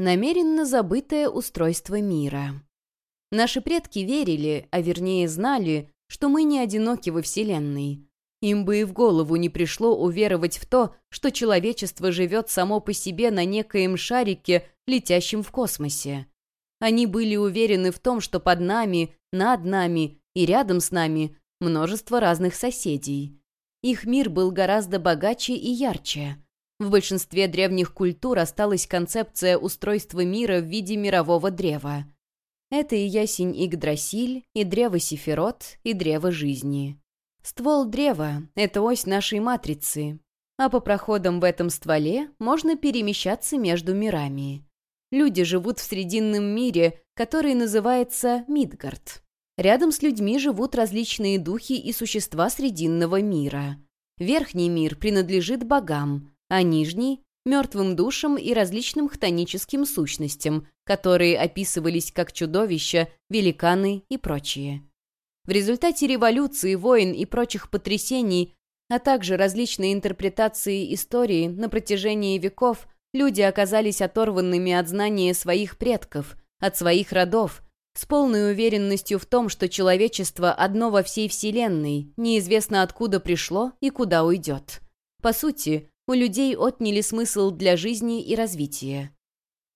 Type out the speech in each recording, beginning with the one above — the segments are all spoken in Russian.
Намеренно забытое устройство мира. Наши предки верили, а вернее знали, что мы не одиноки во Вселенной. Им бы и в голову не пришло уверовать в то, что человечество живет само по себе на некоем шарике, летящем в космосе. Они были уверены в том, что под нами, над нами и рядом с нами множество разных соседей. Их мир был гораздо богаче и ярче. В большинстве древних культур осталась концепция устройства мира в виде мирового древа. Это и ясень Игдрасиль, и древо Сефирот, и древо жизни. Ствол древа — это ось нашей матрицы, а по проходам в этом стволе можно перемещаться между мирами. Люди живут в срединном мире, который называется Мидгард. Рядом с людьми живут различные духи и существа срединного мира. Верхний мир принадлежит богам, а нижний — мертвым душам и различным хтоническим сущностям, которые описывались как чудовища, великаны и прочие. В результате революции, войн и прочих потрясений, а также различной интерпретации истории на протяжении веков, люди оказались оторванными от знания своих предков, от своих родов, с полной уверенностью в том, что человечество одно во всей Вселенной, неизвестно откуда пришло и куда уйдет. По сути, у людей отняли смысл для жизни и развития.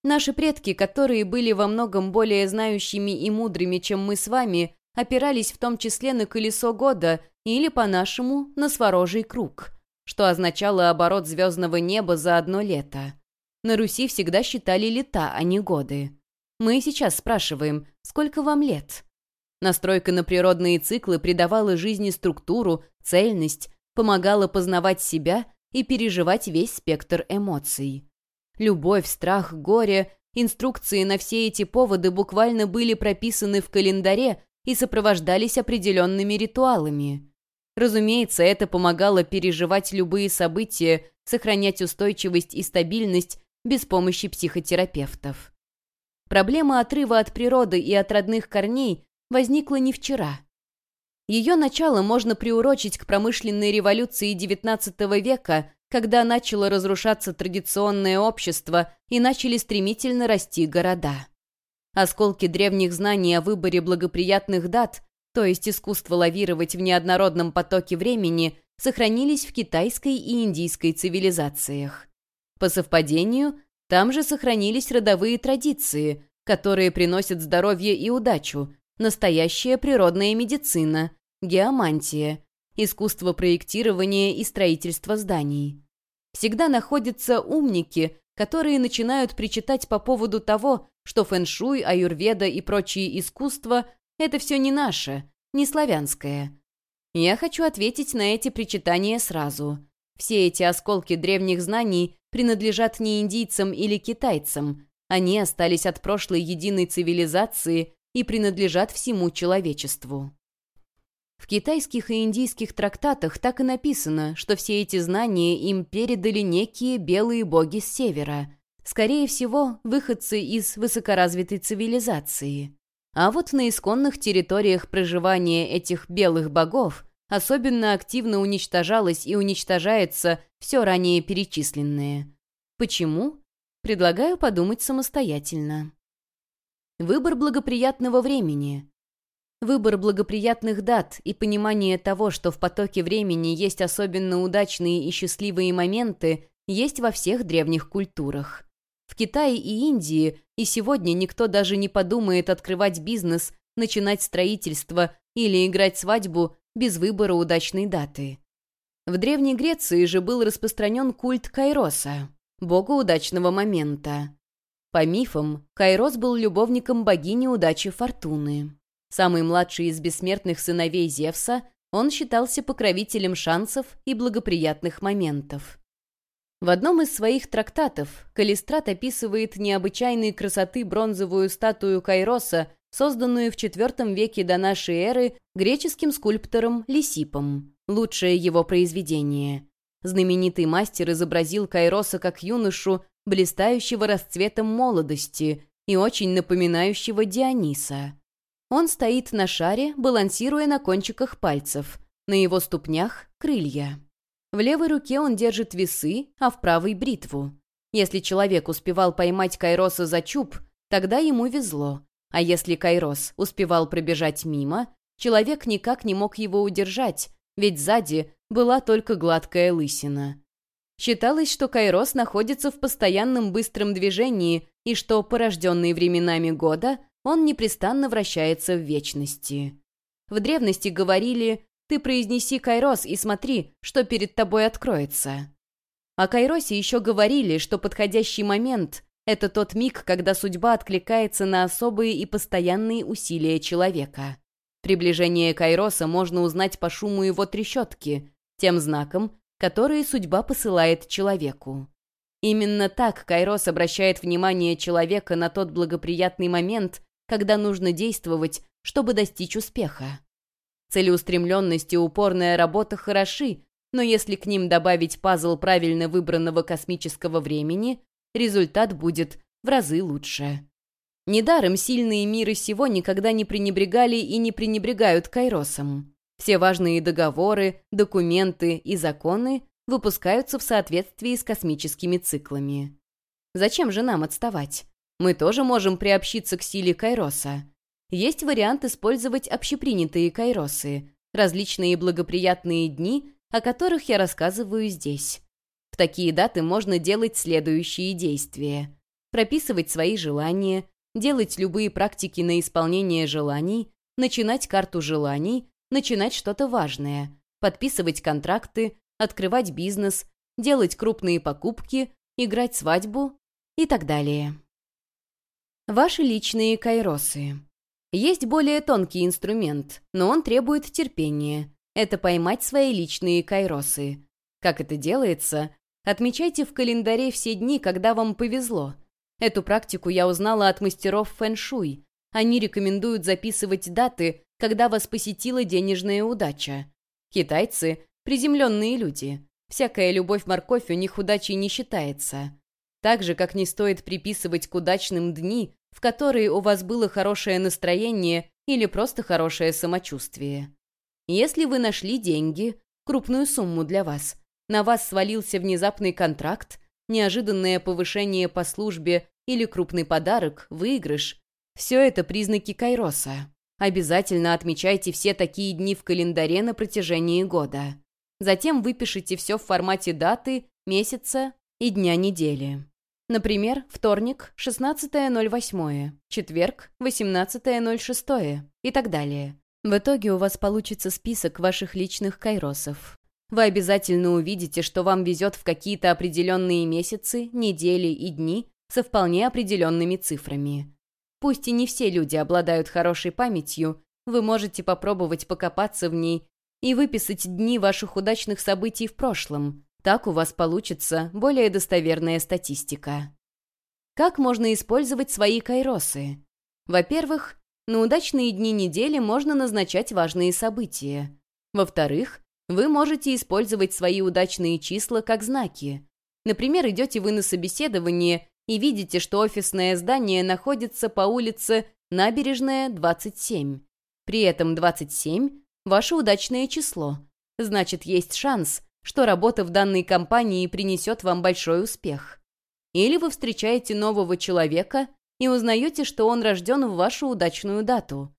Наши предки, которые были во многом более знающими и мудрыми, чем мы с вами, опирались в том числе на колесо года или, по-нашему, на сворожий круг, что означало оборот звездного неба за одно лето. На Руси всегда считали лета, а не годы. Мы сейчас спрашиваем, сколько вам лет? Настройка на природные циклы придавала жизни структуру, цельность, помогала познавать себя и переживать весь спектр эмоций. Любовь, страх, горе, инструкции на все эти поводы буквально были прописаны в календаре и сопровождались определенными ритуалами. Разумеется, это помогало переживать любые события, сохранять устойчивость и стабильность без помощи психотерапевтов. Проблема отрыва от природы и от родных корней возникла не вчера. Ее начало можно приурочить к промышленной революции XIX века, когда начало разрушаться традиционное общество и начали стремительно расти города. Осколки древних знаний о выборе благоприятных дат, то есть искусство лавировать в неоднородном потоке времени, сохранились в китайской и индийской цивилизациях. По совпадению, там же сохранились родовые традиции, которые приносят здоровье и удачу, настоящая природная медицина, геомантия, искусство проектирования и строительства зданий. Всегда находятся умники, которые начинают причитать по поводу того, что фэншуй, аюрведа и прочие искусства – это все не наше, не славянское. Я хочу ответить на эти причитания сразу. Все эти осколки древних знаний принадлежат не индийцам или китайцам, они остались от прошлой единой цивилизации и принадлежат всему человечеству. В китайских и индийских трактатах так и написано, что все эти знания им передали некие белые боги с севера, скорее всего, выходцы из высокоразвитой цивилизации. А вот на исконных территориях проживания этих белых богов особенно активно уничтожалось и уничтожается все ранее перечисленное. Почему? Предлагаю подумать самостоятельно. Выбор благоприятного времени. Выбор благоприятных дат и понимание того, что в потоке времени есть особенно удачные и счастливые моменты, есть во всех древних культурах. В Китае и Индии и сегодня никто даже не подумает открывать бизнес, начинать строительство или играть свадьбу без выбора удачной даты. В Древней Греции же был распространен культ Кайроса, бога удачного момента. По мифам, Кайрос был любовником богини удачи Фортуны. Самый младший из бессмертных сыновей Зевса, он считался покровителем шансов и благоприятных моментов. В одном из своих трактатов Калистрат описывает необычайной красоты бронзовую статую Кайроса, созданную в IV веке до нашей эры греческим скульптором Лисипом, лучшее его произведение. Знаменитый мастер изобразил Кайроса как юношу, блистающего расцветом молодости и очень напоминающего Диониса. Он стоит на шаре, балансируя на кончиках пальцев. На его ступнях — крылья. В левой руке он держит весы, а в правой — бритву. Если человек успевал поймать Кайроса за чуб, тогда ему везло. А если Кайрос успевал пробежать мимо, человек никак не мог его удержать, ведь сзади была только гладкая лысина. Считалось, что Кайрос находится в постоянном быстром движении и что, порожденный временами года, он непрестанно вращается в вечности. В древности говорили «ты произнеси Кайрос и смотри, что перед тобой откроется». О Кайросе еще говорили, что подходящий момент это тот миг, когда судьба откликается на особые и постоянные усилия человека. Приближение Кайроса можно узнать по шуму его трещотки, тем знаком, который судьба посылает человеку. Именно так Кайрос обращает внимание человека на тот благоприятный момент, когда нужно действовать, чтобы достичь успеха. Целеустремленность и упорная работа хороши, но если к ним добавить пазл правильно выбранного космического времени, результат будет в разы лучше. Недаром сильные миры сего никогда не пренебрегали и не пренебрегают Кайросом. Все важные договоры, документы и законы выпускаются в соответствии с космическими циклами. Зачем же нам отставать? Мы тоже можем приобщиться к силе Кайроса. Есть вариант использовать общепринятые Кайросы, различные благоприятные дни, о которых я рассказываю здесь. В такие даты можно делать следующие действия. Прописывать свои желания, делать любые практики на исполнение желаний, начинать карту желаний, начинать что-то важное, подписывать контракты, открывать бизнес, делать крупные покупки, играть свадьбу и так далее. Ваши личные кайросы. Есть более тонкий инструмент, но он требует терпения. Это поймать свои личные кайросы. Как это делается, Отмечайте в календаре все дни, когда вам повезло. Эту практику я узнала от мастеров фэн-шуй. Они рекомендуют записывать даты, когда вас посетила денежная удача. Китайцы — приземленные люди. Всякая любовь-морковь у них удачей не считается. Так же, как не стоит приписывать к удачным дни, в которые у вас было хорошее настроение или просто хорошее самочувствие. Если вы нашли деньги, крупную сумму для вас — на вас свалился внезапный контракт, неожиданное повышение по службе или крупный подарок, выигрыш. Все это признаки Кайроса. Обязательно отмечайте все такие дни в календаре на протяжении года. Затем выпишите все в формате даты, месяца и дня недели. Например, вторник – 16.08, четверг – 18.06 и так далее. В итоге у вас получится список ваших личных кайросов вы обязательно увидите, что вам везет в какие-то определенные месяцы, недели и дни со вполне определенными цифрами. Пусть и не все люди обладают хорошей памятью, вы можете попробовать покопаться в ней и выписать дни ваших удачных событий в прошлом. Так у вас получится более достоверная статистика. Как можно использовать свои кайросы? Во-первых, на удачные дни недели можно назначать важные события. Во-вторых, вы можете использовать свои удачные числа как знаки. Например, идете вы на собеседование и видите, что офисное здание находится по улице Набережная, 27. При этом 27 – ваше удачное число. Значит, есть шанс, что работа в данной компании принесет вам большой успех. Или вы встречаете нового человека и узнаете, что он рожден в вашу удачную дату.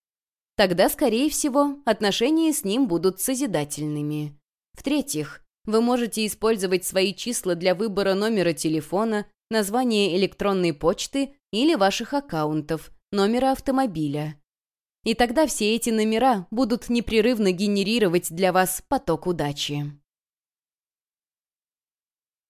Тогда, скорее всего, отношения с ним будут созидательными. В-третьих, вы можете использовать свои числа для выбора номера телефона, названия электронной почты или ваших аккаунтов, номера автомобиля. И тогда все эти номера будут непрерывно генерировать для вас поток удачи.